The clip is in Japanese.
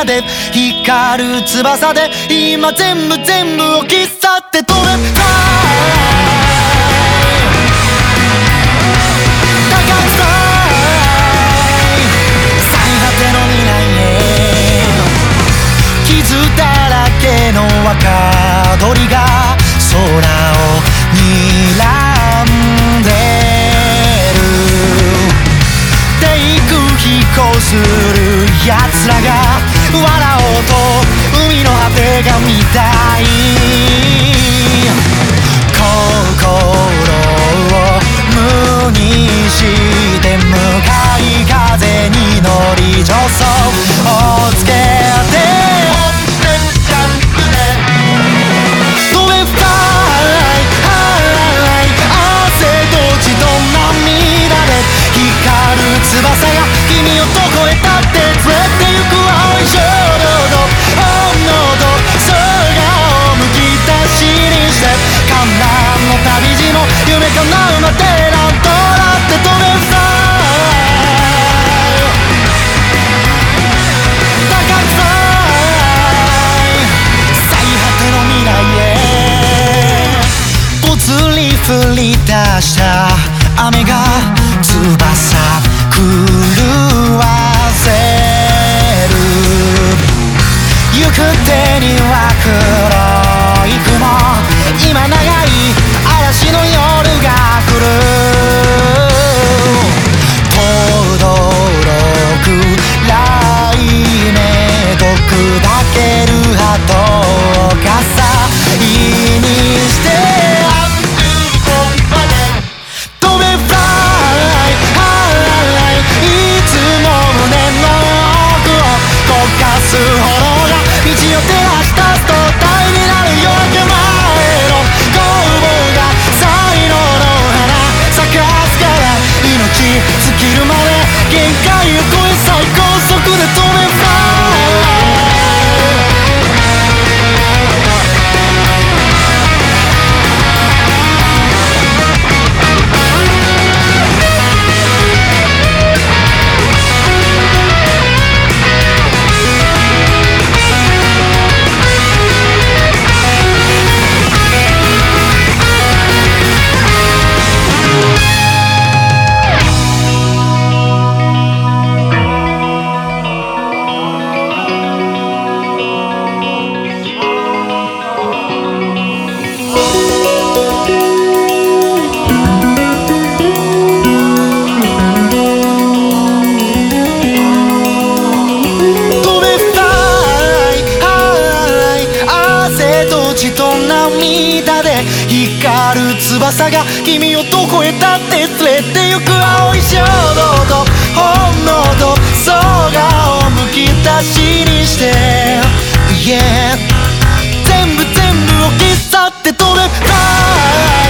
涙で光る翼で今全部全部を切っ去って飛べフラ高くさ最果ての未来へ傷だらけの若鳥が空を睨んでる。低空飛行する奴らが笑おうと。海の果てが見たい。降り出した雨が翼。血と涙で光る翼が君をどこへだって連れて行く青い衝動と本能と空をむき出しにして。Yeah 全部全部を切っ去って飛べフライい？